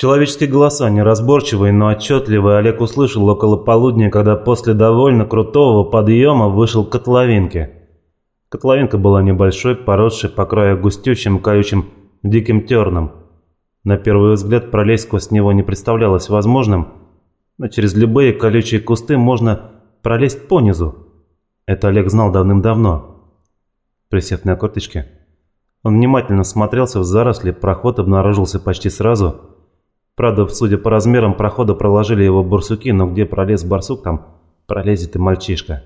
Человеческие голоса, неразборчивые, но отчетливые, Олег услышал около полудня, когда после довольно крутого подъема вышел к котловинке. Котловинка была небольшой, поросшей по краю густючим, каючим, диким терном. На первый взгляд пролезть сквозь него не представлялось возможным, но через любые колючие кусты можно пролезть понизу. Это Олег знал давным-давно. Присев на корточки, он внимательно смотрелся в заросли, проход обнаружился почти сразу – Правда, судя по размерам прохода, проложили его барсуки, но где пролез барсук, там пролезет и мальчишка.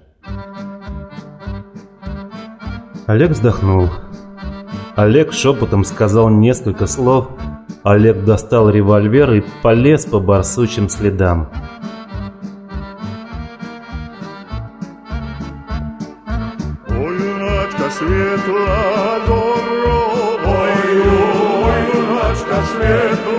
Олег вздохнул. Олег шепотом сказал несколько слов. Олег достал револьвер и полез по барсучим следам. Светла, здоров, ой, ой, юначка светла,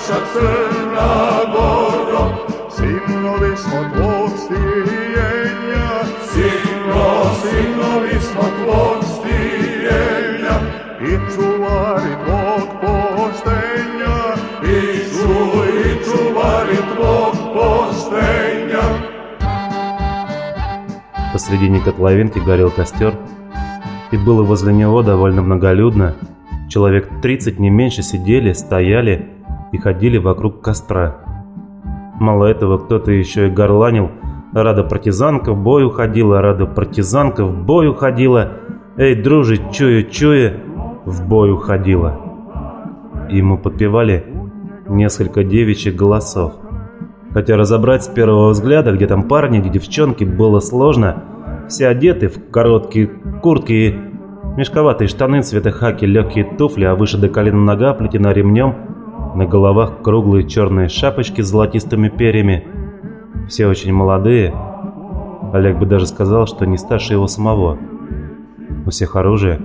майко наша церна горо, синови smo tvog stijenja, sino, sinovi smo tvog stijenja, i čuvari tvog poštenja, i ču, i čuvari tvog poštenja. Посредине котловинки горел костер, и было возле него довольно многолюдно. Человек 30 не меньше сидели, стояли и ходили вокруг костра. Мало этого, кто-то еще и горланил «Рада партизанка в бой уходила, рада партизанка в бой уходила, эй, дружи, чуя-чуя, в бой уходила». Ему подпевали несколько девичьих голосов. Хотя разобрать с первого взгляда, где там парни, где девчонки, было сложно. Все одеты в короткие куртки и мешковатые штаны цвета хаки, легкие туфли, а выше до колена нога плетена ремнем. На головах круглые черные шапочки с золотистыми перьями. Все очень молодые. Олег бы даже сказал, что не старше его самого. У всех оружие.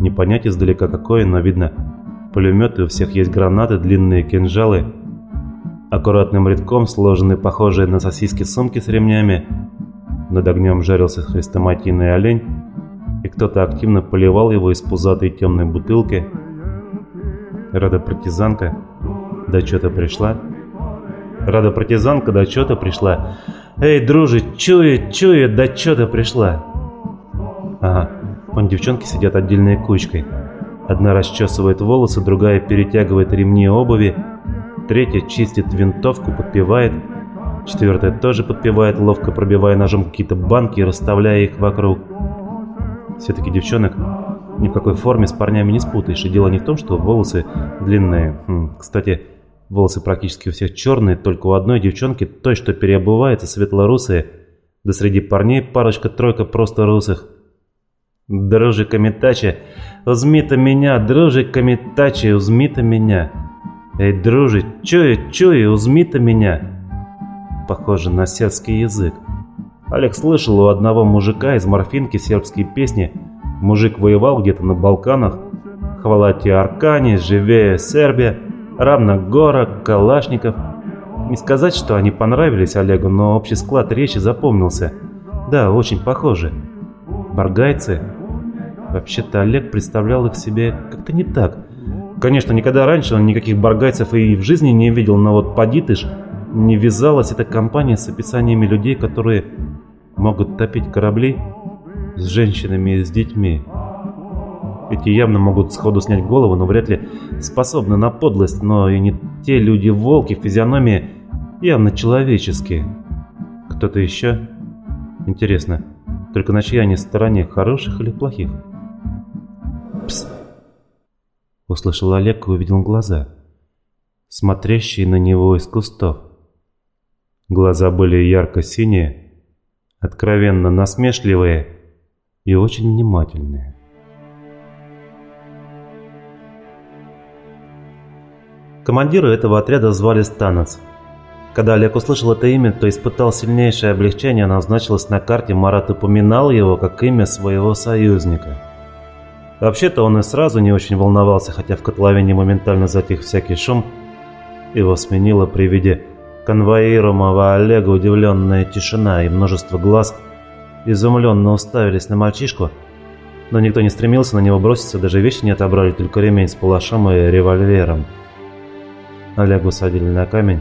Не понять издалека какое, но видно пулеметы, у всех есть гранаты, длинные кинжалы. Аккуратным рядком сложены похожие на сосиски сумки с ремнями. Над огнем жарился хрестоматийный олень, и кто-то активно поливал его из пузатой темной бутылки. Рада партизанка до чего-то пришла. Рада партизанка до чего-то пришла. Эй, дружи, чует, чует, до чего-то пришла. Ага, вон девчонки сидят отдельной кучкой. Одна расчесывает волосы, другая перетягивает ремни обуви, третья чистит винтовку, подпевает, четвертая тоже подпевает, ловко пробивая ножом какие-то банки и расставляя их вокруг. Все-таки девчонок ни в какой форме с парнями не спутаешь, и дело не в том, что волосы длинные. Хм, кстати, волосы практически у всех черные, только у одной девчонки, той, что переобувается, светлорусые, да среди парней парочка-тройка просто русых. Дружика Митача, узми-то меня, дружика Митача, узми-то меня. Эй, дружи, чуя, чуя, узми-то меня. Похоже на сербский язык. Олег слышал у одного мужика из морфинки сербские песни. Мужик воевал где-то на Балканах. Хвала тебе Аркане, живее Сербия, равна гора, Калашников. Не сказать, что они понравились Олегу, но общий склад речи запомнился. Да, очень похожи. Баргайцы. Вообще-то Олег представлял их себе как-то не так. Конечно, никогда раньше он никаких баргайцев и в жизни не видел, но вот поди ты ж, не вязалась эта компания с описаниями людей, которые могут топить корабли с женщинами и с детьми. Эти явно могут сходу снять голову, но вряд ли способны на подлость, но и не те люди-волки, физиономии явно человеческие. Кто-то еще? Интересно, только на чьей они стороне, хороших или плохих? Пс! Услышал Олег и увидел глаза, смотрящие на него из кустов. Глаза были ярко-синие, откровенно насмешливые и очень внимательные. Командира этого отряда звали Станец. Когда Олег услышал это имя, то испытал сильнейшее облегчение, оно значилось на карте, Марат упоминал его как имя своего союзника. Вообще-то он и сразу не очень волновался, хотя в котловине моментально затих всякий шум. Его сменила при виде конвоируемого Олега удивленная тишина и множество глаз изумленно уставились на мальчишку, Но никто не стремился на него броситься, даже вещи не отобрали, только ремень с палашом и револьвером. Олега усадили на камень.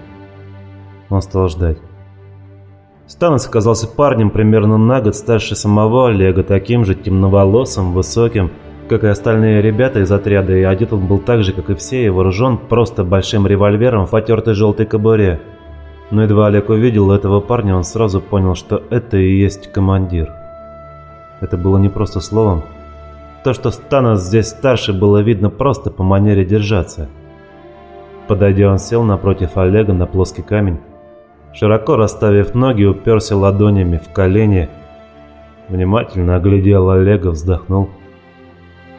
Он стал ждать. Станос оказался парнем примерно на год старше самого Олега, таким же темноволосым, высоким, как и остальные ребята из отряда, и одет он был так же, как и все, и вооружен просто большим револьвером в потертой желтой кобуре. Но едва Олег увидел этого парня, он сразу понял, что это и есть командир. Это было не просто словом. То, что Станос здесь старше, было видно просто по манере держаться. Подойдя, он сел напротив Олега на плоский камень. Широко расставив ноги, уперся ладонями в колени. Внимательно оглядел Олега, вздохнул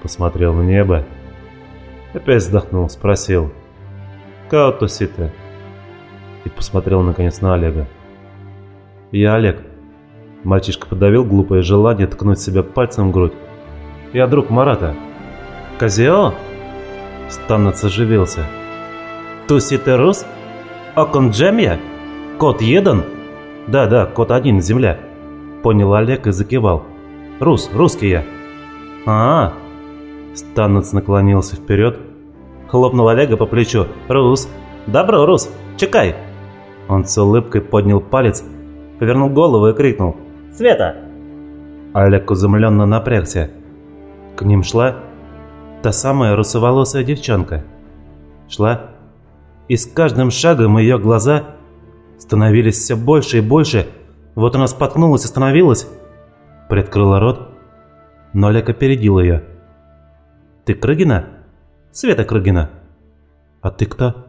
посмотрел в небо. Опять вздохнул, спросил. «Као тусите?» И посмотрел наконец на Олега. «Я Олег». Мальчишка подавил глупое желание ткнуть себя пальцем в грудь. «Я друг Марата». «Казио?» Станец оживился. «Тусите рус? Окон джемья? Кот един?» «Да, да, кот один, земля». Понял Олег и закивал. «Рус, русский я». «А, -а Станец наклонился вперед, хлопнул Олега по плечу. «Рус! Добро, Рус! Чекай!» Он с улыбкой поднял палец, повернул голову и крикнул. «Света!» Олег изумленно напрягся. К ним шла та самая русоволосая девчонка. Шла, и с каждым шагом ее глаза становились все больше и больше. Вот она споткнулась, остановилась, приоткрыла рот, но Олег опередил ее. «Ты Крыгина?» «Света Крыгина». «А ты кто?»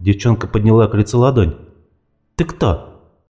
Девчонка подняла к лицу ладонь. «Ты кто?»